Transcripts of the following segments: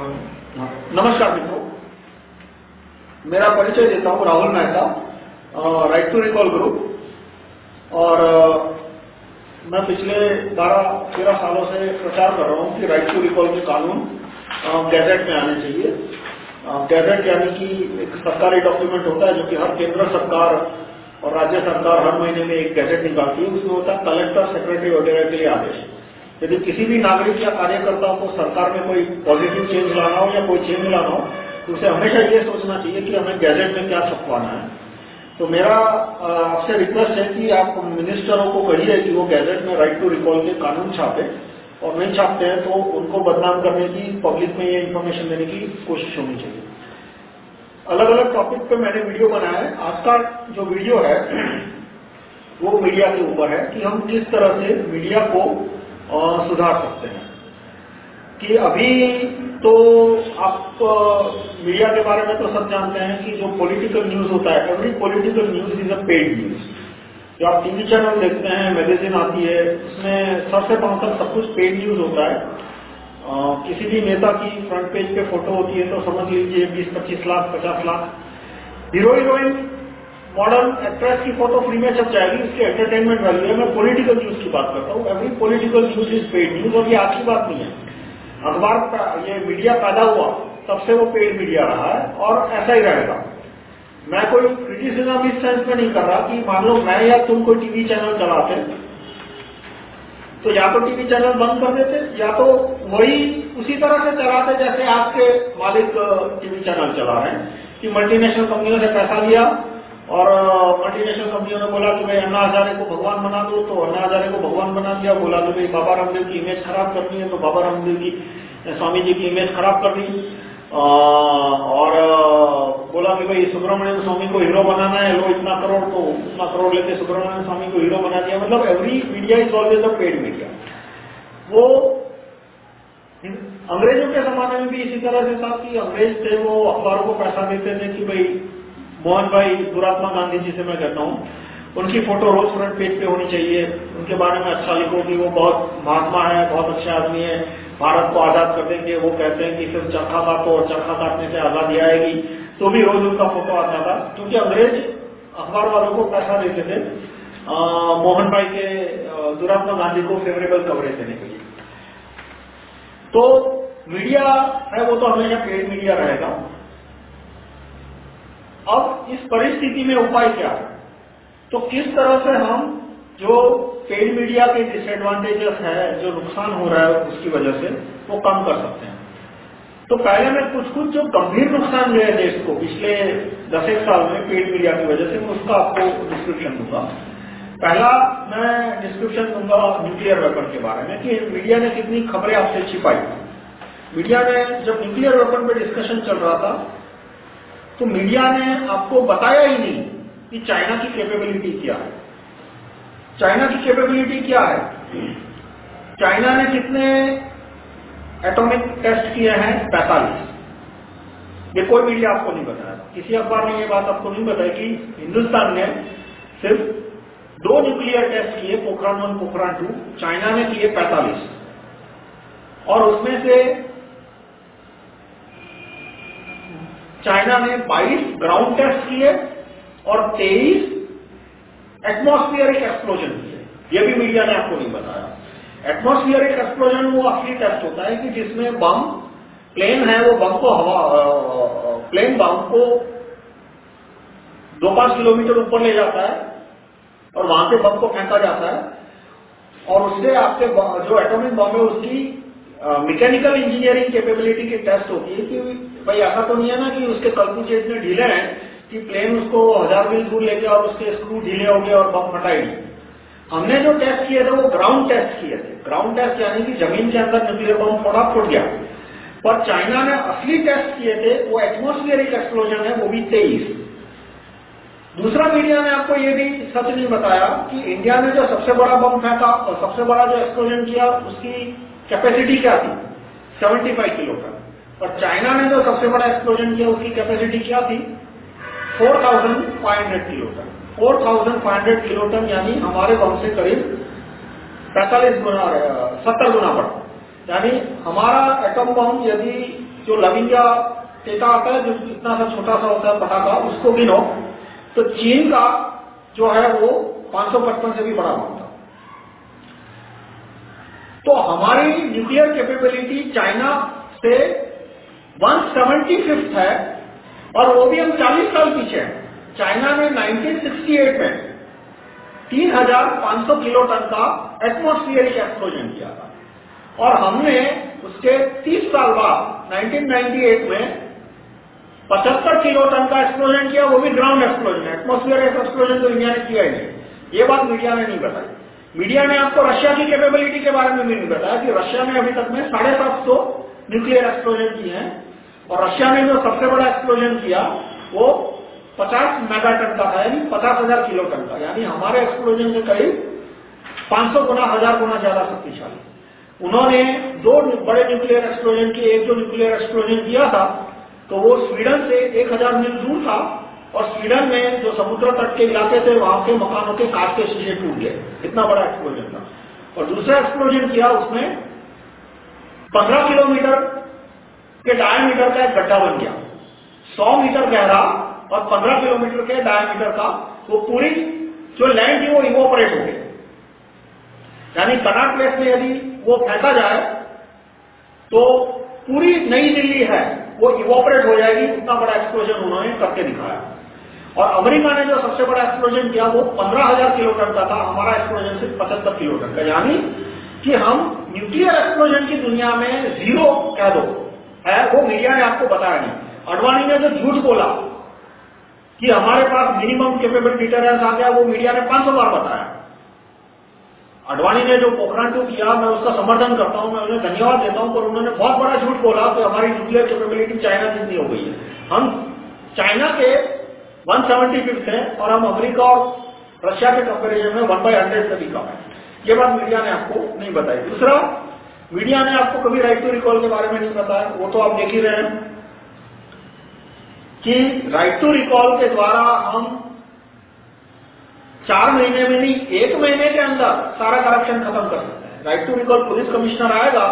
नमस्कार मित्रों। मेरा परिचय देता हूँ, Rahul Mehta right to recall group और मैं पिछले 12-13 सालों से प्रचार कर रहा हूँ कि राइट टू रिकॉल के कानून गैजेट में आने चाहिए। गैजेट यानी कि एक सरकारी डॉक्यूमेंट होता है जो कि हर केंद्र सरकार और राज्य सरकार हर महीने में एक गैजेट निकालती है। उसमें होता है कलेक्टर सेक्रेटरी वगैरह के लिए आदेश। यदि किसी भी नागरिक या कार्यकर्ता को सरकार में कोई पॉजिटिव चेंज लाना हो या कोई चेंज लाना हो तो उसे हमेशा ये सोचना चाहिए कि हमें गैजेट में क्या छपवाना है। तो मेरा आपसे रिक्वेस्ट है कि आप मिनिस्टरों को कहिए कि वो गैजेट में राइट टू रिकॉल के कानून छापे और नहीं छापते हैं तो उनको बदनाम करने की पब्लिक में ये इन्फॉर्मेशन देने की कोशिश होनी चाहिए। अलग अलग टॉपिक पे मैंने वीडियो बनाया है। आज का जो वीडियो है, वो मीडिया के ऊपर है कि हम किस तरह से मीडिया को सुधार सकते हैं। कि अभी तो आप मीडिया के बारे में तो सब जानते हैं कि जो पॉलिटिकल न्यूज़ होता है every political news is a paid news जो आप टीवी चैनल देखते हैं मैगजीन आती है उसमें सबसे तक सब कुछ पेड न्यूज़ होता है। आ, किसी भी नेता की फ्रंट पेज पे फ़ोटो होती है तो समझ लीजिए 20-25 lakh 50 lakh. Hero heroine modern actress की फ़ोटो फ्री में छप जाएगी उसकी एंटरटेनमेंट वैल्यू है। मैं पॉलिटिकल न्यूज़ की बात करता हूँ। Every political news is paid news और ये आज की बात नहीं है। अखबार ये मीडिया पैदा हुआ, तब से वो पेड मीडिया रहा है और ऐसा ही रहेगा। मैं कोई क्रिटिसिज्म इस सेंस में नहीं कर रहा कि मान लो मैं या तुम कोई टीवी चैनल चलाते तो या तो टीवी चैनल बंद कर देते, या तो वही उसी तरह से चलाते जैसे आपके मालिक टीवी चैनल चला रहे हैं कि मल्टीनेशनल कंपनियों से पैसा लिया और मल्टीनेशनल कंपनियों ने बोला कि भाई अन्ना हजारे को भगवान बना दो। तो अन्ना हजारे को भगवान बना दिया। बोला कि भाई बाबा रामदेव की इमेज खराब करनी है तो बाबा रामदेव की स्वामी जी की इमेज खराब करनी और बोला कि भाई, सुब्रमण्यम स्वामी को हीरो बनाना है। लो, इतना करोड़ तो उतना करोड़ लेके सुब्रमण्यम स्वामी को हीरो बना दिया। मतलब every media is always a paid media वो अंग्रेज़ों के जमाने में भी इसी तरह से था कि अंग्रेज़ थे, वो अखबारों को पैसा देते थे कि भाई मोहन भाई दुरात्मा गांधी जी से मैं कहता हूँ, उनकी फ़ोटो रोज फ्रंट पेज पे होनी चाहिए। उनके बारे में अच्छा लिखो कि वो बहुत महात्मा है, बहुत अच्छे आदमी है। भारत को आज़ाद कर देंगे, वो कहते हैं कि सिर्फ़ चरखा काटो और चरखा काटने से आज़ादी आएगी। तो भी रोज उनका फ़ोटो आता था। क्योंकि अंग्रेज़ अखबार वालों को पैसा देते थे। मोहन भाई के दुरात्मा गांधी को फेवरेबल कवरेज देने के लिए। तो मीडिया है, वो तो हमेशा पेड मीडिया रहेगा। अब इस परिस्थिति में उपाय क्या है? तो किस तरह से हम जो पेड मीडिया के डिसएडवांटेजेस है, जो नुकसान हो रहा है उसकी वजह से, वो कम कर सकते हैं? तो पहले मैं कुछ कुछ जो गंभीर नुकसान हुए देश को, पिछले दस एक साल में पेड मीडिया की वजह से, मैं उसका आपको डिस्क्रिप्शन दूँगा। पहला मैं डिस्क्रिप्शन दूँगा न्यूक्लियर वेपन के बारे में कि मीडिया ने कितनी खबरें आपसे छिपाई। मीडिया ने जब न्यूक्लियर वेपन पे डिस्कशन चल रहा था तो मीडिया ने आपको बताया ही नहीं कि चाइना की कैपेबिलिटी क्या है। चाइना की कैपेबिलिटी क्या है? चाइना ने कितने एटॉमिक टेस्ट किए हैं? पैंतालीस। ये कोई मीडिया आपको नहीं बताया। किसी अखबार ने ये बात आपको नहीं बताई कि हिंदुस्तान ने सिर्फ़ दो न्यूक्लियर टेस्ट किए, Pokhran one, Pokhran two. China ने किए पैंतालीस। और उसमें से चाइना ने 22 ग्राउंड टेस्ट किए और 23 एटमोस्फियरिक एक्सप्लोजन किए। ये भी मीडिया ने आपको नहीं बताया। एटमोस्फियरिक एक्सप्लोजन वो असली टेस्ट होता है कि जिसमें बम प्लेन है, वो बम को हवा प्लेन बम को दो पाँच किलोमीटर ऊपर ले जाता है और वहाँ से बम को फेंका जाता है और उससे आपके जो एटॉमिक बम है उसकी मैकेनिकल इंजीनियरिंग कैपेबिलिटी की टेस्ट होती है कि भाई, ऐसा तो नहीं है ना कि उसके कल्पूचे इतने ढीले हैं कि प्लेन उसको हज़ार मील दूर ले गया और उसके स्क्रू ढीले हो गए और बम फटाई हमने जो टेस्ट किए थे, वो ग्राउंड टेस्ट किए थे। ग्राउंड टेस्ट यानी कि ज़मीन के अंदर न्यूक्लियर बम थोड़ा फुट गया। पर चाइना ने असली टेस्ट किए थे, वो एटमोस्फियरिक एक्सप्लोजन है, वो भी तेईस। दूसरा मीडिया ने आपको ये भी सच नहीं बताया कि इंडिया ने जो सबसे बड़ा बम फेंका और सबसे बड़ा जो एक्सप्लोजन किया, उसकी कैपेसिटी क्या थी? 75 किलो का और चाइना ने जो सबसे बड़ा एक्सप्लोजन किया उसकी कैपेसिटी क्या थी? 4,500 किलो टन 4,500 किलो टन यानी हमारे बम से करीब 45 गुना सत्तर गुना बढ़ा। यानी हमारा एटम बम यदि जो लविंगा टेका आता है जो इतना सा छोटा सा होता है पटाखा उसको गिनो तो चीन का जो है वो पाँच से भी बड़ा होता तो हमारी न्यूक्लियर कैपेबिलिटी चाइना से फिफ्थ है और वो भी हम 40 साल पीछे हैं। चाइना ने 1968 में 3,500 किलो टन का एटमोस्फियरिक एक्सप्लोजन किया था। और हमने उसके 30 साल बाद 1998 में 75 किलो टन का एक्सप्लोजन किया वो भी ग्राउंड एक्सप्लोजन एटमोस्फियर एक्सप्लोजन तो इंडिया ने किया ही नहीं। ये बात मीडिया ने नहीं बताई। मीडिया ने आपको रशिया की कैपेबिलिटी के बारे में भी नहीं बताया कि रशिया ने अभी तक में साढ़े सात सौ न्यूक्लियर एक्सप्लोजन किए हैं। और रशिया ने जो सबसे बड़ा एक्सप्लोजन किया, वो 50 मेगा टन का था, यानी पचास हज़ार किलो टन का। यानी हमारे एक्सप्लोजन से करीब 500 गुना, हज़ार गुना ज़्यादा शक्तिशाली। उन्होंने दो बड़े न्यूक्लियर एक्सप्लोजन किए एक जो न्यूक्लियर एक्सप्लोजन किया था तो वो स्वीडन से 1000 मील दूर था और स्वीडन में जो समुद्र तट के इलाके थे, वहाँ के मकानों के काट के शीशे टूट गए। इतना बड़ा एक्सप्लोजन था। और दूसरा एक्सप्लोजन किया उसमें 15 किलोमीटर के डायमीटर का एक गड्ढा बन गया। 100 मीटर गहरा और 15 किलोमीटर के डायमीटर का वो पूरी जो लैंड थी वो इवोपरेट हो गई। यानी कनाट प्लेस में यदि वो फेंका जाए तो पूरी नई दिल्ली है वो इवोपरेट हो जाएगी उतना बड़ा एक्सप्लोजन उन्होंने करके दिखाया। और अमेरिका ने जो सबसे बड़ा एक्सप्लोजन किया वो 15,000 किलो टन का था हमारा एक्सप्लोजन सिर्फ़ पचहत्तर किलो टन का। यानी कि हम न्यूक्लियर एक्सप्लोजन की दुनिया में ज़ीरो कह दो। है, वो मीडिया ने आपको बताया नहीं। अडवाणी ने जो झूठ बोला कि हमारे पास मिनिमम केपेबल डिटरेंस आ गया, वो मीडिया ने 500 बार बताया। अडवाणी ने जो पोखरण टू किया, मैं उसका समर्थन करता हूँ, मैं उन्हें धन्यवाद देता हूँ, पर उन्होंने बहुत बड़ा झूठ बोला कि हमारी न्यूक्लियर कैपेबिलिटी चाइना जितनी हो गई है। हम चाइना के वन सेवेंटी है और हम अमेरिका और रशिया के कंपेरिजन में वन बाई हंड्रेड से भी कम है। ये बात मीडिया ने आपको नहीं बताई। दूसरा मीडिया ने आपको कभी राइट टू रिकॉल के बारे में नहीं बताया, वो तो आप देख ही रहे हैं कि राइट टू रिकॉल के द्वारा हम चार महीने में नहीं, एक महीने के अंदर सारा करप्शन खत्म कर सकते हैं। Right to recall police commissioner आएगा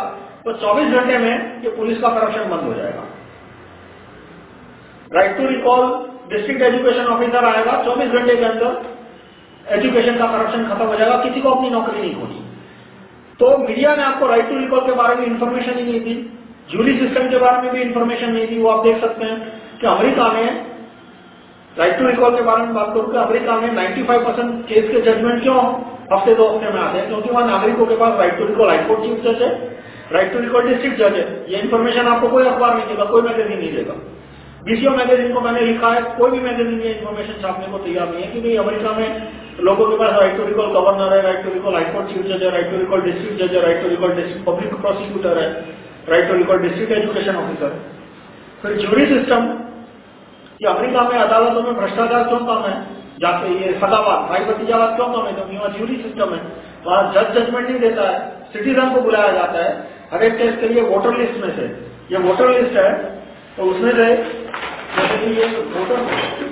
तो 24 घंटे में ये पुलिस का करप्शन बंद हो जाएगा। Right to recall district education officer आएगा 24 घंटे के अंदर एजुकेशन का करप्शन खत्म हो जाएगा, किसी को अपनी नौकरी नहीं होनी तो मीडिया ने आपको राइट टू रिकॉल के बारे में इंफॉर्मेशन ही नहीं दी जूरी सिस्टम के बारे में भी इंफॉर्मेशन नहीं दी। वो आप देख सकते हैं कि अमेरिका में राइट टू रिकॉल के बारे में बात करूँ कि अमेरिका में 95 परसेंट केस के जजमेंट क्यों हफ़्ते दो हफ़्ते में आते हैं? क्योंकि वहाँ नागरिकों के पास right to recall high court chief जज है राइट टू रिकॉल डिस्ट्रिक्ट जज है। ये इन्फॉर्मेशन आपको कोई अखबार नहीं देगा, कोई मैगजीन नहीं देगा। बीसीओ मैगजीन को मैंने लिखा है, कोई भी मैगजीन ये इन्फॉर्मेशन छापने को तैयार नहीं है कि भाई अमेरिका में लोगों के पास राइट टू रिकॉल गवर्नर है right to recall high court chief जज है राइट टू रिकॉल डिस्ट्रिक्ट जज है right to recall district public prosecutor है right to recall district education officer फिर ज्यूरी सिस्टम कि अमेरिका में अदालतों में भ्रष्टाचार क्यों कम है? जाके ये सदाबाद भाई भतीजावाद क्यों कम है? क्योंकि वहाँ ज्यूरी सिस्टम है वहाँ जज जजमेंट नहीं देता है सिटीजन को बुलाया जाता है, हर एक केस के लिए वोटर लिस्ट में से। ये वोटर लिस्ट है तो उसमें से जैसे ये वोटर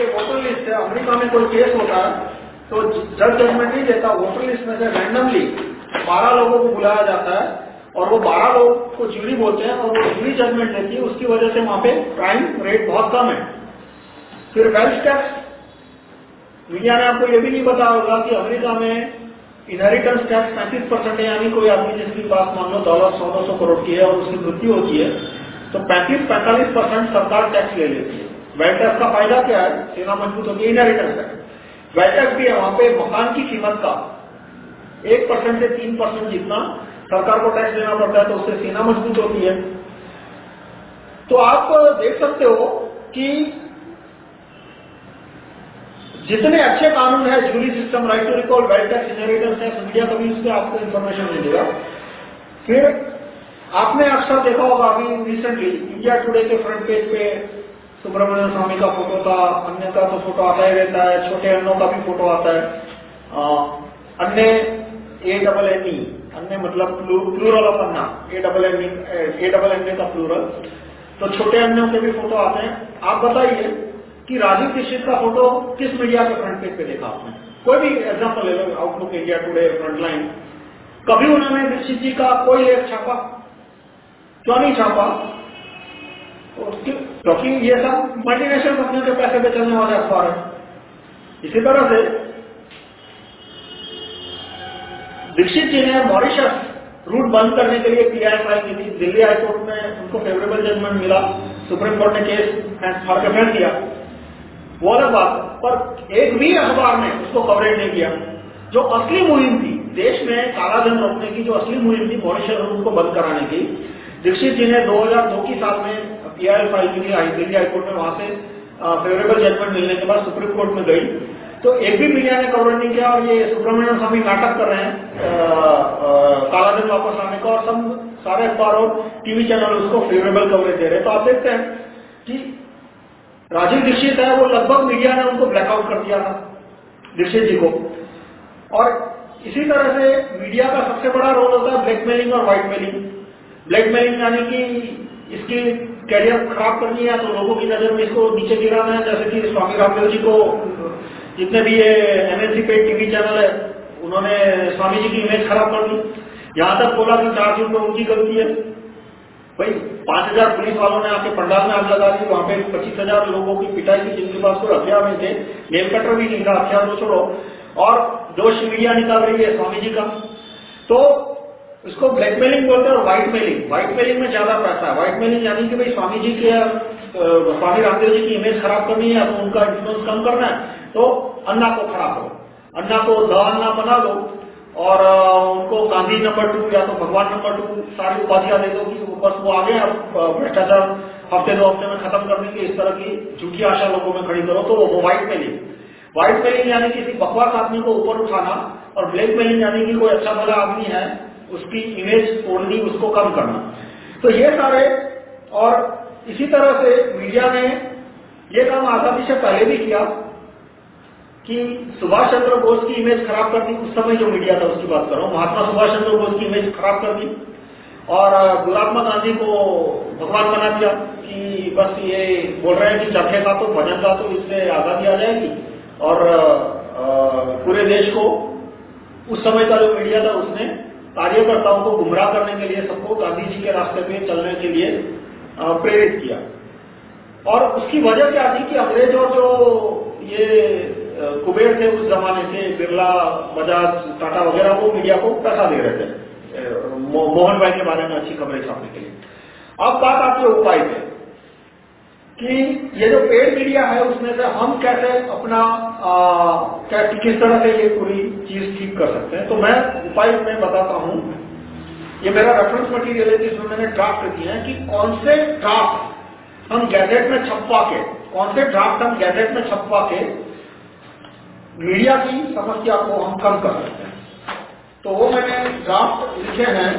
ये वोटर लिस्ट है, अमेरिका में कोई केस होता है तो जज जजमेंट नहीं देता वोटर लिस्ट में से रैंडमली बारह लोगों को बुलाया जाता है, और वो बारह लोग को ज्यूरी बोलते हैं, और वो ज्यूरी जजमेंट देती है, उसकी वजह से वहाँ पे क्राइम रेट बहुत कम है। फिर वेल्थ टैक्स मीडिया ने आपको ये भी नहीं बताया होगा कि अमेरिका में इनहेरिटेंस टैक्स पैंतीस परसेंट है, यानी कोई आदमी जिसकी पास मान लो डॉलर सौ, दो सौ करोड़ की है, और उसकी मृत्यु होती है तो पैंतीस, पैंतालीस परसेंट सरकार टैक्स ले लेती है। वेल्थ का फ़ायदा क्या है? सेना मज़बूत होती है इनहेरिटेंस टैक्स वेल्थ भी है, वहाँ पे मकान की कीमत का। एक परसेंट से तीन परसेंट जितना सरकार को टैक्स देना पड़ता है तो उससे सेना मज़बूत होती है। तो आप देख सकते हो कि जितने अच्छे कानून है jury system right to recall wealth tax inheritance है मीडिया कभी उस पर आपको इन्फॉर्मेशन मिलेगा फिर आपने अक्सर देखा होगा अभी रिसेंटली इंडिया टुडे के फ्रंट पेज पे सुब्रमण्य स्वामी का फ़ोटो था अन्य का तो फ़ोटो आता ही रहता है, छोटे अन्नों का भी फ़ोटो आता है। अन्य ए डबल एन ई अन्य मतलब plural of Anna A double N A double N का प्लूरल तो छोटे अन्यों के भी फ़ोटो आते हैं। आप बताइए कि राजीव दीक्षित का फ़ोटो किस मीडिया के फ्रंट पेज पे देखा आपने? कोई भी एग्ज़ाम्पल ले लो आउटलुक इंडिया टुडे फ्रंटलाइन कभी उन्होंने दीक्षित जी का कोई लेख छापा? क्यों नहीं छापा? क्योंकि ये सब मल्टीनेशनल कंपनियों के पैसे पे चलने वाले अखबार है। इसी तरह से दीक्षित जी ने मॉरिशस रूट बंद करने के लिए पीआई फ़ाइल की थी। दिल्ली हाईकोर्ट में उनको फेवरेबल जजमेंट मिला। सुप्रीम कोर्ट ने केस फाड़ के फेंक दिया वो अलग बात पर एक भी अखबार ने उसको कवरेज नहीं किया। जो असली मुहिम थी, देश में कालाधन रोकने की जो असली मुहिम थी मॉरिशस रूट को बंद कराने की, दीक्षित जी ने 2002 की साल में पीआई फ़ाइल की थी दिल्ली हाईकोर्ट में वहाँ से फेवरेबल जजमेंट मिलने के बाद सुप्रीम कोर्ट में गई। तो एक भी मीडिया ने कवर नहीं किया और ये सुब्रमण्यम स्वामी नाटक कर रहे हैं। कालाधन वापस आने का और सब, सारे अखबार और टीवी चैनल उसको फेवरेबल कवरेज दे रहे हैं। तो आप देखते हैं कि राजीव दीक्षित है, वो लगभग मीडिया ने उनको ब्लैकआउट कर दिया था, दीक्षित जी को। और इसी तरह से मीडिया का सबसे बड़ा रोल होता है ब्लैकमेलिंग और व्हाइटमेलिंग ब्लैकमेलिंग यानी कि इसकी कैरियर खराब करनी है तो लोगों की नज़र में इसको नीचे गिराना है। जैसे कि स्वामी रामदेव जी को जितने भी ये एमएनसी पे टीवी चैनल है, उन्होंने स्वामी जी की इमेज खराब कर दी। यहाँ तक बोला कि चार जून में उनकी गलती है। भाई, पाँच हज़ार पुलिस वालों ने आपके पंडाल में आग लगा दी, वहाँ पे पच्चीस हज़ार लोगों की पिटाई की जिनके पास कोई हथियार नहीं थे नेल कटर भी नहीं था, हथियार तो छोड़ो। और दोष मीडिया निकाल रही है स्वामी जी का। तो इसको ब्लैकमेलिंग बोलते हैं और व्हाइट मेलिंग व्हाइट मेलिंग में ज़्यादा पैसा है। व्हाइट मेलिंग यानी कि भाई स्वामी जी के स्वामी रामदेव जी की इमेज खराब करनी है तो उनका इन्फ्लुएंस कम करना है तो अन्ना को खड़ा करो। अन्ना को द अन्ना बना दो और उनको गांधी नंबर टू या तो भगवान नंबर टू सारी उपाधियाँ दे दो कि बस वो आगे भ्रष्टाचार हफ़्ते दो हफ़्ते में खत्म करने देंगे इस तरह की झूठी आशा लोगों में खड़ी करो तो वो व्हाइट मेलिंग व्हाइट मेलिंग यानी किसी बकवास आदमी को ऊपर उठाना और ब्लैक मेलिंग यानी कि कोई अच्छा भला आदमी है उसकी इमेज तोड़नी उसको कम करना। तो ये सारे, और इसी तरह से मीडिया ने ये काम आज़ादी से पहले भी किया कि सुभाष चंद्र बोस की इमेज खराब कर दी। उस समय जो मीडिया था, उसकी बात कर रहा हूँ। महात्मा सुभाष चंद्र बोस की इमेज खराब कर दी और गुलाबमा गांधी को भगवान बना दिया कि बस ये बोल रहे हैं कि चरखे का तो भजन का तो इससे आज़ादी आ जाएगी। और पूरे देश को उस समय का जो मीडिया था, उसने कार्यकर्ताओं को गुमराह करने के लिए सबको गांधी जी के रास्ते पे चलने के लिए प्रेरित किया। और उसकी वजह क्या थी कि अंग्रेज़ और जो ये कुबेर थे उस जमाने के, बिरला, बजाज, टाटा वगैरह वो मीडिया को पैसा दे रहे थे। मोहन भाई के बारे में अच्छी खबरें छापने के लिए। अब बात आपके उपाय पे। कि ये जो पेड मीडिया है, उसमें से हम कैसे अपना क्या, किस तरह से ये पूरी चीज़ ठीक कर सकते हैं? तो मैं उपाय में बताता हूँ। ये मेरा रेफरेंस मटेरियल है, जिसमें मैंने ड्राफ्ट दिए हैं कि कौन से ड्राफ्ट हम गैजेट में छपवा के, कौन से ड्राफ्ट हम गैजेट में छपवा के मीडिया की समस्या को हम कम कर सकते हैं। तो वो मैंने ड्राफ्ट लिखे हैं।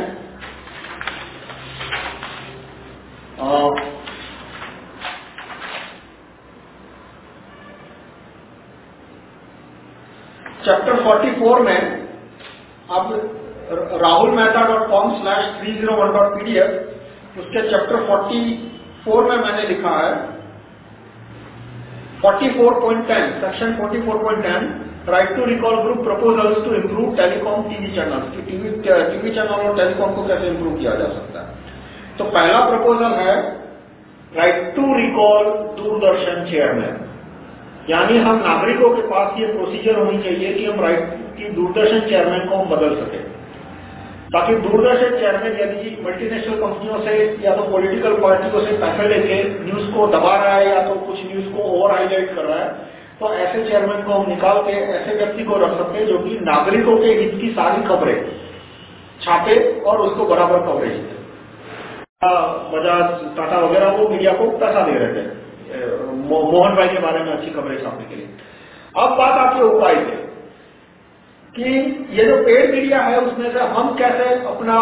चैप्टर 44 में अब डॉट पीडीएफ उसके चैप्टर 44 में मैंने लिखा है। 44.10 section 44.10 right to recall group proposals to improve telecom TV channels, कि टीवी टीवी चैनल और टेलीकॉम को कैसे इंप्रूव किया जा सकता है। तो पहला प्रपोजल है right to recall Doordarshan chairman यानी हम नागरिकों के पास ये प्रोसीजर होनी चाहिए कि हम राइट की दूरदर्शन चेयरमैन को हम बदल सके। ताकि दूरदर्शन चेयरमैन यदि मल्टीनेशनल कंपनियों से या तो पॉलिटिकल पार्टियों से पैसे लेके न्यूज़ को दबा रहा है या तो कुछ न्यूज़ को ओवर हाईलाइट कर रहा है तो ऐसे चेयरमैन को हम निकाल के ऐसे व्यक्ति को रख सकते हैं जो कि नागरिकों के हित की सारी खबरें छापे और उसको बराबर कवरेज दे। बजाज, टाटा वगैरह वो मीडिया को पैसा दे रहे थे। मोहन भाई के बारे में अच्छी खबरें छापने के लिए। अब बात आपके उपाय पे। कि ये जो पेड मीडिया है उसमें से हम कैसे अपना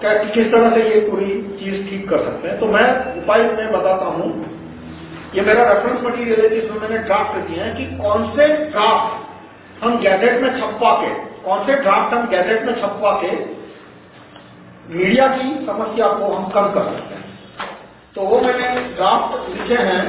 क्या, किस तरह से ये पूरी चीज़ ठीक कर सकते हैं। तो मैं उपाय में बताता हूँ। ये मेरा रेफरेंस मटीरियल है जिसमें मैंने ड्राफ्ट दिए हैं कि कौन से ड्राफ्ट हम गैजेट में छपवा के कौन से ड्राफ्ट हम गैजेट में छपवा के मीडिया की समस्या को हम कम कर सकते हैं। तो वो मैंने ड्राफ्ट लिखे हैं।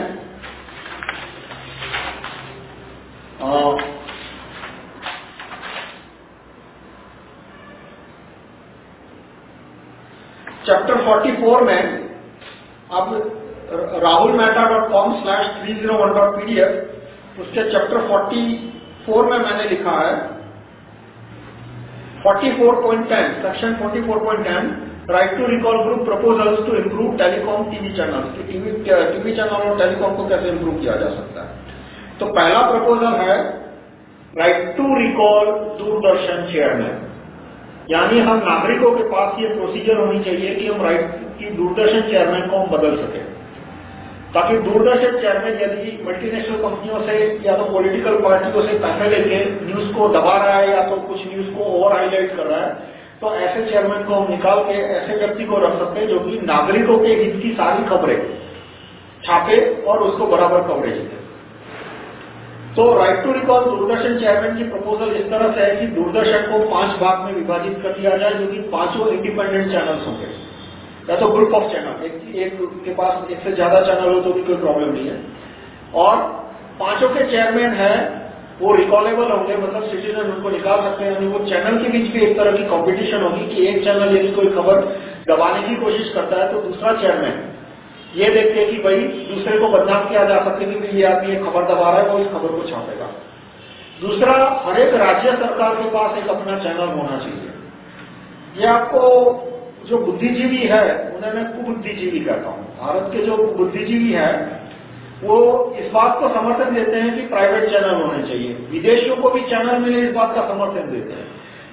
चैप्टर 44 में अब Rahul Mehta dot com slash three zero one dot PDF उसके चैप्टर 44 में मैंने लिखा है। 44.10 section 44.10 right to recall group proposals to improve telecom TV channel TV channel और टेलीकॉम को कैसे इम्प्रूव किया जा सकता है? तो पहला प्रपोजल है right to recall Doordarshan chairman यानी हम नागरिकों के पास ये प्रोसीजर होनी चाहिए कि हम राइट की दूरदर्शन चेयरमैन को हम बदल सके। ताकि दूरदर्शन चेयरमैन यदि मल्टीनेशनल कंपनियों से या तो पॉलिटिकल पार्टियों से पैसे लेके न्यूज़ को दबा रहा है या तो कुछ न्यूज़ को ओवर हाईलाइट कर रहा है तो ऐसे चेयरमैन को हम निकाल के ऐसे व्यक्ति को रख सकते हैं जो कि नागरिकों के हित की सारी खबरें छापे और उसको बराबर कवरेज दे। तो right to recall Doordarshan chairman की प्रपोजल इस तरह से है कि दूरदर्शन को पाँच भाग में विभाजित कर दिया जाए जो कि पाँचों इंडिपेंडेंट चैनल्स होंगे। या तो ग्रुप ऑफ़ चैनल एक, एक के पास एक से ज़्यादा चैनल हो तो भी कोई प्रॉब्लम नहीं है। और पाँचों के चेयरमैन है वो रिकॉलेबल होंगे मतलब सिटीजन उनको निकाल सकते हैं, यानी वो चैनल के बीच भी एक तरह की कंपटीशन होगी कि एक चैनल यदि कोई खबर दबाने की कोशिश करता है तो दूसरा चेयरमैन ये देखते कि भाई, दूसरे को बदनाम किया जा सके कि ये आदमी एक खबर दबा रहा है, वो इस खबर को छापेगा। दूसरा, हर एक राज्य सरकार के पास एक अपना चैनल होना चाहिए। ये आपको जो बुद्धिजीवी है, उन्हें मैं कुबुद्धिजीवी कहता हूँ। भारत के जो बुद्धिजीवी है वो इस बात को समर्थन देते हैं कि प्राइवेट चैनल होने चाहिए। विदेशियों को भी चैनल मिले, इस बात का समर्थन देते हैं।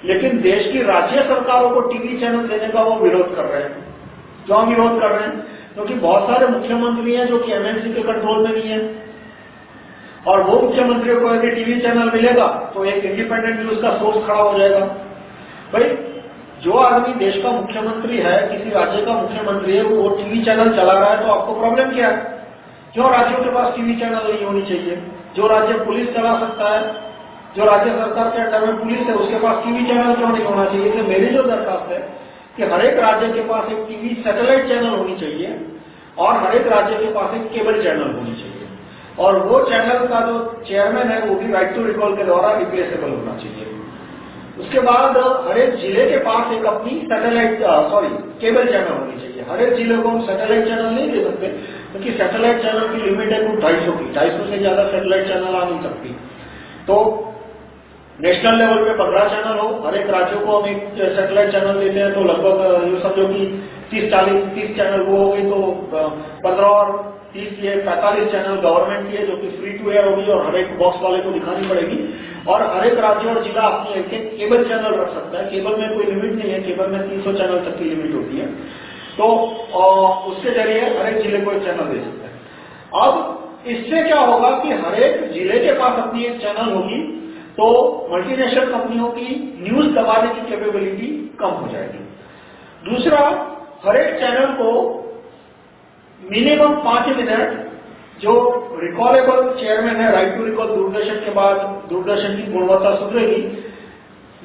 लेकिन देश की राज्य सरकारों को टीवी चैनल देने का वो विरोध कर रहे हैं। क्यों विरोध कर रहे हैं? क्योंकि बहुत सारे मुख्यमंत्री हैं जो कि एमएनसी के कंट्रोल में नहीं है। और वो मुख्यमंत्रियों को यदि टीवी चैनल मिलेगा तो एक इंडिपेंडेंट न्यूज़ का सोर्स खड़ा हो जाएगा। भाई, जो आदमी देश का मुख्यमंत्री है, किसी राज्य का मुख्यमंत्री है, वो टीवी चैनल चला रहा है तो आपको प्रॉब्लम क्या है? क्यों राज्यों के पास टीवी चैनल नहीं होनी चाहिए, जो राज्य पुलिस चला सकता है, जो राज्य सरकार के अंडर में पुलिस है, उसके पास टीवी चैनल क्यों नहीं होना चाहिए? इसलिए मेरी जो दरखास्त है कि हर एक राज्य के पास एक टीवी सैटेलाइट चैनल होनी चाहिए और हर एक राज्य के पास एक केबल चैनल होनी चाहिए। और वो चैनल का जो चेयरमैन है, वो भी राइट टू रिकॉल के द्वारा रिप्लेसेबल होना चाहिए। उसके बाद हर एक ज़िले के पास एक अपनी सैटेलाइट सॉरी केबल चैनल होनी चाहिए। हर एक ज़िले को हम सैटेलाइट चैनल नहीं दे सकते। क्योंकि सैटेलाइट चैनल की लिमिट है कुछ ढाई की, ढाई से ज़्यादा सैटेलाइट चैनल आ नहीं सकती तो नेशनल लेवल पे पंद्रह चैनल हो, हर एक राज्यों को हम एक सैटेलाइट चैनल देते हैं तो लगभग ये समझो कि तीस, चालीस, तीस चैनल वो हो गई तो पंद्रह और तीस ये पैंतालीस चैनल गवर्नमेंट की है, जो कि फ्री टू एयर होगी और हर एक बॉक्स वाले को दिखानी पड़ेगी। और हर एक राज्य और जिला अपनी एक एक केबल चैनल रख सकता है। केबल में कोई लिमिट नहीं है केबल में तीन सौ चैनल तक की लिमिट होती है। तो उसके ज़रिए हर एक ज़िले को एक चैनल दे सकते हैं। अब, इससे क्या होगा कि हर एक ज़िले के पास अपनी एक चैनल होगी तो मल्टीनेशनल कंपनियों की न्यूज़ दबाने की कैपेबिलिटी कम हो जाएगी। दूसरा, हर एक चैनल को मिनिमम पाँच मिनट जो रिकॉलेबल चेयरमैन है राइट टू रिकॉल दूरदर्शन के बाद दूरदर्शन की गुणवत्ता सुधरेगी,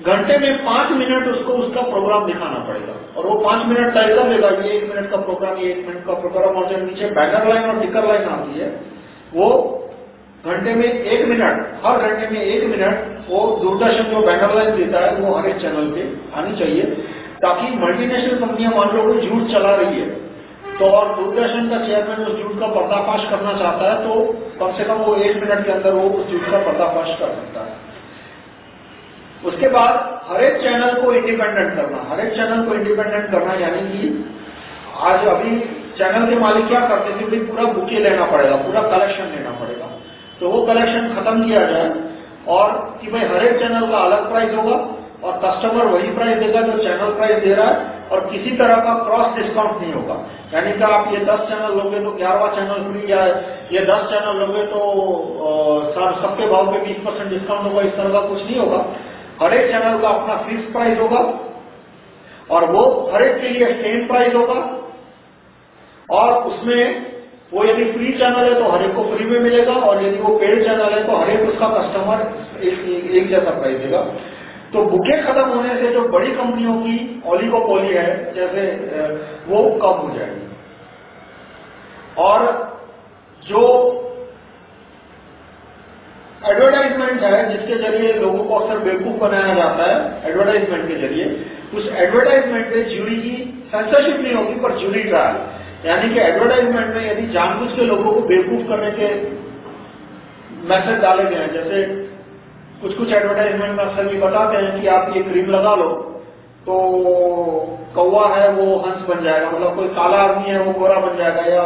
घंटे में पाँच मिनट उसको उसका प्रोग्राम दिखाना पड़ेगा। और वो पाँच मिनट तय कर लेगा ये एक मिनट का प्रोग्राम ये एक मिनट का प्रोग्राम और जब नीचे बैनर लाइन और टिकर लाइन आती है, वो घंटे में एक मिनट, हर घंटे में एक मिनट वो दूरदर्शन जो बैनर लाइन देता है, वो हर एक चैनल पे आनी चाहिए, ताकि मल्टीनेशनल कंपनियाँ मान लो कोई झूठ चला रही है तो और दूरदर्शन का चेयरमैन उस झूठ का पर्दाफाश करना चाहता है तो कम से कम वो एक मिनट के अंदर वो उस झूठ का पर्दाफाश कर सकता है। उसके बाद हर एक चैनल को इंडिपेंडेंट करना, हर एक चैनल को इंडिपेंडेंट करना, यानी कि आज अभी चैनल के मालिक क्या करते थे भाई पूरा बुके लेना पड़ेगा, पूरा कलेक्शन लेना पड़ेगा। तो वो कलेक्शन खत्म किया जाए और कि भाई हर एक चैनल का अलग प्राइस होगा और कस्टमर वही प्राइस देगा जो चैनल प्राइस दे रहा है और किसी तरह का क्रॉस डिस्काउंट नहीं होगा। यानी कि आप ये 10 चैनल लोगे तो ग्यारहवा चैनल फ्री या ये 10 चैनल लोगे तो सबके भाव पे 20 परसेंट डिस्काउंट होगा, इस तरह का कुछ नहीं होगा। हर एक चैनल का अपना फिक्स प्राइस होगा और वो हर एक के लिए सेम प्राइस होगा। और उसमें वो यदि फ्री चैनल है तो हर एक को फ्री में मिलेगा और यदि वो पेड चैनल है तो हर एक उसका कस्टमर एक, एक, जैसा प्राइस देगा। तो बुके खत्म होने से जो बड़ी कंपनियों की ओलिगोपोली है जैसे वो कम हो जाएगी। और जो एडवर्टाइजमेंट है, जिसके ज़रिए लोगों को अक्सर बेवकूफ़ बनाया जाता है एडवर्टाइजमेंट के ज़रिए। उस एडवर्टाइजमेंट में ज्यूरी की सेंसरशिप नहीं होगी, पर जूरी ट्रायल यानी कि एडवर्टाइजमेंट में यदि जानबूझ के लोगों को बेवकूफ़ करने के मैसेज डाले गए हैं, जैसे कुछ कुछ एडवर्टाइजमेंट में अक्सर ये बताते हैं कि आप ये क्रीम लगा लो तो कौवा है, वो हंस बन जाएगा। मतलब कोई काला आदमी है, वो गोरा बन जाएगा, या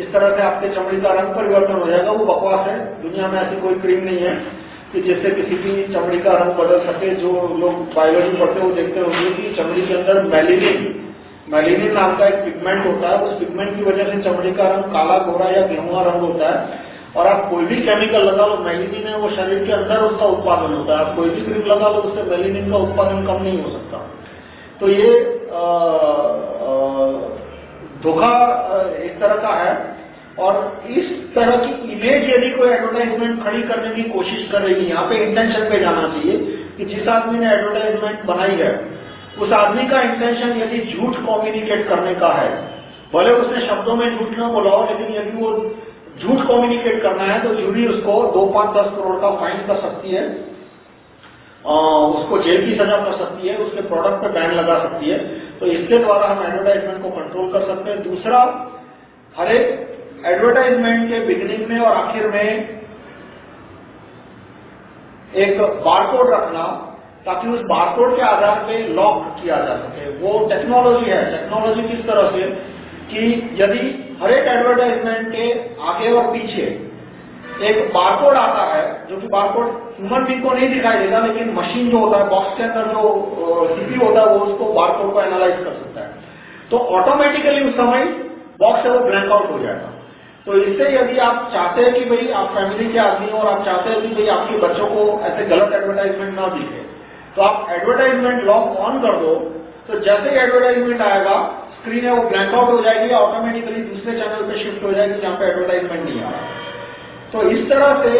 इस तरह से आपके चमड़ी का रंग परिवर्तन हो जाएगा, वो बकवास है। दुनिया में ऐसी कोई क्रीम नहीं है कि जिससे किसी की चमड़ी का रंग बदल सके। जो लोग बायोलॉजी पढ़ते हैं देखते होंगे कि चमड़ी के अंदर मेलिनिन मेलिनिन नाम का एक पिगमेंट होता है। उस पिगमेंट की वजह से चमड़ी का रंग काला, गोरा या गेहुआ रंग होता है। और आप कोई भी केमिकल लगा लो मेलिनिन है वो शरीर के अंदर, उसका उत्पादन होता है। आप कोई भी क्रीम लगा लो, उससे मेलिनिन का उत्पादन कम नहीं हो सकता। तो ये धोखा एक तरह का है। और इस तरह की इमेज यदि कोई एडवर्टाइजमेंट खड़ी करने की कोशिश कर रही है, यहाँ पे इंटेंशन पे जाना चाहिए कि जिस आदमी ने एडवर्टाइजमेंट बनाई है, उस आदमी का इंटेंशन यदि झूठ कम्युनिकेट करने का है, भले उसने शब्दों में झूठ न बोला हो, लेकिन यदि वो झूठ कम्युनिकेट करना है तो जूरी उसको दो पाँच दस करोड़ का फाइन कर सकती है। उसको जेल की सजा कर सकती है, उसके प्रोडक्ट पर बैन लगा सकती है। तो इसके द्वारा हम एडवर्टाइजमेंट को कंट्रोल कर सकते हैं। दूसरा, हर एक एडवर्टाइजमेंट के बिगनिंग में और आखिर में एक बारकोड रखना, ताकि उस बारकोड के आधार पे लॉक किया जा सके। वो टेक्नोलॉजी है। टेक्नोलॉजी किस तरह से? कि यदि हर एक एडवर्टाइजमेंट के आगे और पीछे एक बारकोड आता है, जो कि बारकोड ह्यूमन बींग को नहीं दिखाई देगा लेकिन मशीन जो होता है बॉक्स के अंदर जो सीपी होता है, वो उसको बारकोड को एनालाइज कर सकता है। तो ऑटोमेटिकली उस समय बॉक्स है वो ब्लैंक आउट हो जाएगा। तो इससे यदि आप चाहते हैं कि भाई आप फैमिली के आदमी हो और आप चाहते हैं कि भाई आपके बच्चों को ऐसे गलत एडवर्टाइजमेंट ना दिखे तो आप एडवर्टाइजमेंट लॉक ऑन कर दो तो जैसे ही एडवर्टाइजमेंट आएगा स्क्रीन है, वो ब्लैंक आउट हो जाएगी ऑटोमेटिकली दूसरे चैनल पे शिफ्ट हो जाएगी, जहाँ पे एडवर्टाइजमेंट नहीं आ रहा। तो इस तरह से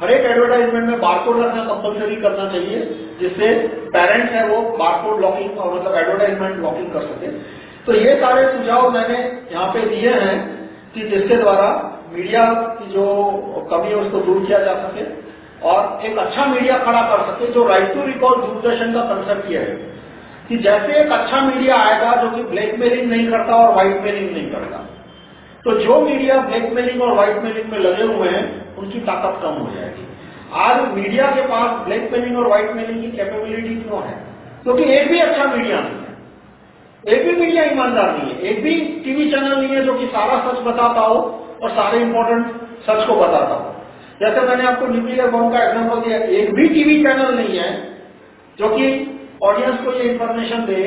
हर एक एडवर्टाइजमेंट में बारकोड रखना कंपलसरी करना चाहिए, जिससे पेरेंट्स है वो बारकोड लॉकिंग और मतलब एडवर्टाइजमेंट लॉकिंग कर सके। तो ये सारे सुझाव मैंने यहाँ पे दिए हैं कि जिसके द्वारा मीडिया की जो कमी है उसको दूर किया जा सके और एक अच्छा मीडिया खड़ा कर सके, जो राइट टू रिकॉल दूरदर्शन का कंसेप्ट यह है कि जैसे एक अच्छा मीडिया आएगा जो कि ब्लैकमेलिंग नहीं करता और व्हाइट मेलिंग नहीं करता तो जो मीडिया ब्लैकमेलिंग और व्हाइट मेलिंग में लगे हुए हैं, उनकी ताकत कम हो जाएगी। आज मीडिया के पास ब्लैकमेलिंग और व्हाइट मेलिंग की कैपेबिलिटी क्यों है? क्योंकि एक भी अच्छा मीडिया नहीं है। एक भी मीडिया ईमानदार नहीं है। एक भी टीवी चैनल नहीं है जो कि सारा सच बताता हो और सारे इंपॉर्टेंट सच को बताता हो। जैसे मैंने आपको न्यूक्लियर बॉम्ब का एग्ज़ाम्पल दिया, एक भी टीवी चैनल नहीं है जो कि ऑडियंस को ये इंफॉर्मेशन दे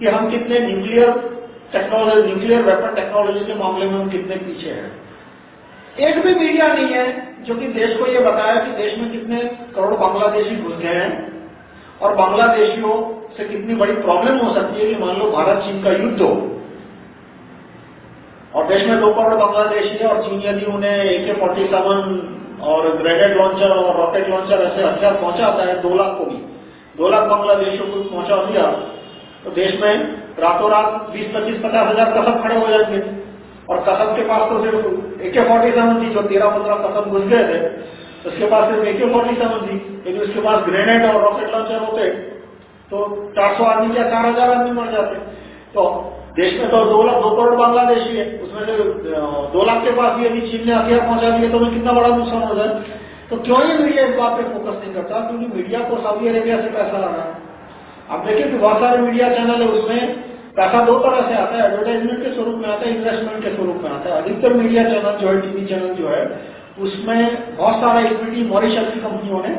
कि हम कितने nuclear technology nuclear weapon technology के मामले में हम कितने पीछे हैं? एक भी मीडिया नहीं है जो कि देश को ये बताया कि देश में कितने करोड़ बांग्लादेशी घुस गए हैं और बांग्लादेशियों से कितनी बड़ी प्रॉब्लम हो सकती है कि मान लो भारत, चीन का युद्ध हो। और देश में दो करोड़ बांग्लादेशी है और चीन यदि उन्हें ए के फोर्टी सेवन और ग्रेनेड लॉन्चर और रॉकेट लॉन्चर ऐसे हथियार पहुंचाता है, दो लाख को भी। दो लाख बांग्लादेशियों को पहुँचा दिया। तो देश में रातों रात बीस, पच्चीस, पचास हज़ार कसम खड़े हो जाएँगे और कसम के पास तो सिर्फ़ ए के फोर्टी सेवन थी जो तेरह पंद्रह कसम घुस गए थे। उसके पास सिर्फ़ ए के फोर्टी सेवन थी, लेकिन उसके पास ग्रेनेड और रॉकेट लॉन्चर होते। तो चार सौ आदमी या चार हज़ार आदमी मर जाते। तो देश में तो दो लाख, दो करोड़ बांग्लादेशी है। उसमें से दो लाख के पास भी यदि चीन ने हथियार पहुँचा दिए तो कितना बड़ा नुकसान हो जाए। तो क्यों ये मीडिया इस बात पे फोकस नहीं करता? क्योंकि मीडिया को सऊदी अरेबिया से पैसा रहा है। आप देखिए बहुत सारे मीडिया चैनल है, उसमें पैसा दो तरह से आता है एडवर्टाइजमेंट के स्वरूप में आता है इन्वेस्टमेंट के स्वरूप में आता है। अधिकतर मीडिया चैनल जो है टीवी चैनल जो है, उसमें बहुत सारा इक्विटी मॉरिशस की कंपनियों ने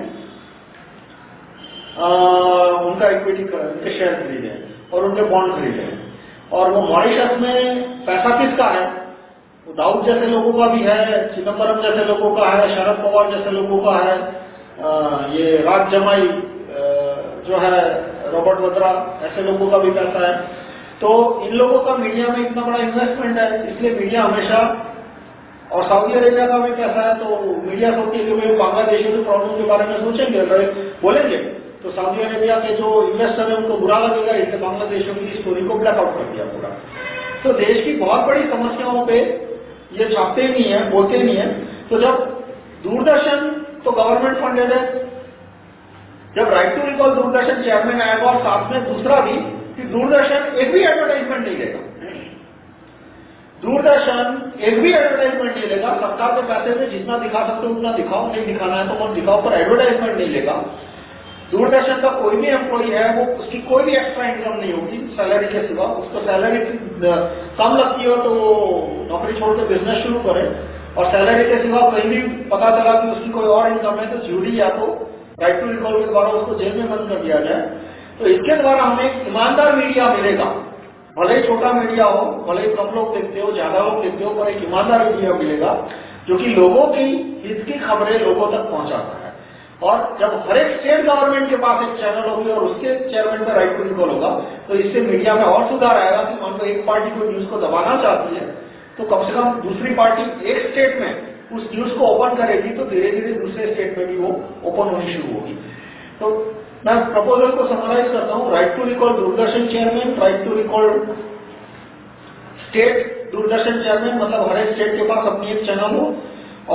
उनका इक्विटी उनके शेयर खरीदे और उनके बॉन्ड खरीदे और वो मॉरिशस में पैसा किसका है? दाऊद जैसे लोगों का भी है चिदम्बरम जैसे लोगों का है, शरद पवार जैसे लोगों का है ये राज जमाई जो है रॉबर्ट वद्रा ऐसे लोगों का भी पैसा है। तो इन लोगों का मीडिया में इतना बड़ा इन्वेस्टमेंट है, इसलिए मीडिया हमेशा, और सऊदी अरेबिया का भी पैसा है तो मीडिया सोचती है कि बांग्लादेशियों के प्रॉब्लम के बारे में सोचेंगे? बोलेंगे। तो सऊदी अरेबिया के जो इन्वेस्टर है, उनको बुरा लगेगा, इसलिए बांग्लादेशियों की स्टोरी को ब्लैकआउट कर दिया पूरा। तो देश की बहुत बड़ी समस्याओं पे ये छापते नहीं है, बोलते नहीं है। तो जब दूरदर्शन तो गवर्नमेंट फंडेड है जब right to recall Doordarshan chairman आएगा और साथ में दूसरा भी कि दूरदर्शन एक भी एडवर्टाइजमेंट नहीं लेगा दूरदर्शन एक भी एडवर्टाइजमेंट नहीं लेगा सरकार के पैसे में जितना दिखा सकते हो उतना दिखाओ। नहीं दिखाना है तो मत दिखाओ, पर एडवर्टाइजमेंट नहीं लेगा। दूरदर्शन का कोई भी एम्प्लॉय है, वो उसकी कोई भी एक्स्ट्रा इनकम नहीं होगी। सैलरी के सिवा उसको सैलरी कम लगती हो तो नौकरी छोड़ के बिज़नेस शुरू करे। और सैलरी के सिवा कहीं भी पता चला कि उसकी कोई और इनकम है तो जूडी या तो राइट टू रिकॉल के द्वारा उसको जेल में बंद कर दिया जाए। तो इसके द्वारा हमें ईमानदार मीडिया मिलेगा। भले ही छोटा मीडिया हो, भले ही कम लोग देखते हो, ज़्यादा लोग देखते हो, पर एक ईमानदार मीडिया मिलेगा, जो कि लोगों की हित की खबरें लोगों तक पहुंचाता है। और जब हर एक स्टेट गवर्नमेंट के पास एक चैनल होगी और उसके चेयरमैन का राइट टू रिकॉल होगा तो इससे मीडिया में और सुधार आएगा कि मान लो एक पार्टी कोई न्यूज़ को दबाना चाहती है तो कम से कम दूसरी पार्टी एक स्टेट में उस न्यूज़ को ओपन करेगी तो धीरे धीरे दूसरे स्टेट में भी वो ओपन होनी शुरू होगी। तो मैं प्रपोजल को समराइज करता हूँ। Right to recall Doordarshan chairman right to recall state Doordarshan chairman मतलब हर एक स्टेट के पास अपनी एक चैनल हो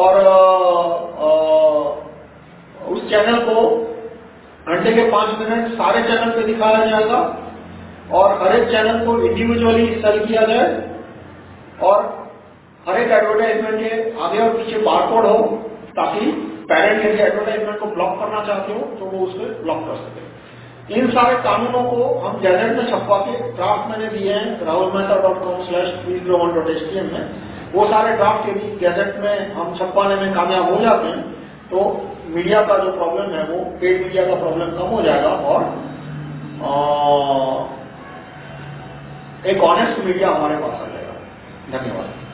और आ, आ, उस चैनल को घंटे के पाँच मिनट सारे चैनल पे दिखाया जाएगा और हर एक चैनल को इंडिविजुअली सेल किया जाए और हर एक एडवर्टाइजमेंट के आगे और पीछे बारकोड हो ताकि पेरेंट यदि एडवर्टाइजमेंट को ब्लॉक करना चाहते हो तो वो उसको ब्लॉक कर सके। इन सारे कानूनों को हम गैजेट में छपवा के ड्राफ्ट मैंने दिए हैं Rahul Mehta dot com slash dot H में। वो सारे ड्राफ्ट यदि गैजेट में हम छपवाने में कामयाब हो जाते हैं तो मीडिया का जो प्रॉब्लम है वो पेड मीडिया का प्रॉब्लम कम हो जाएगा और आ, एक ऑनेस्ट मीडिया हमारे पास आ जाएगा। धन्यवाद।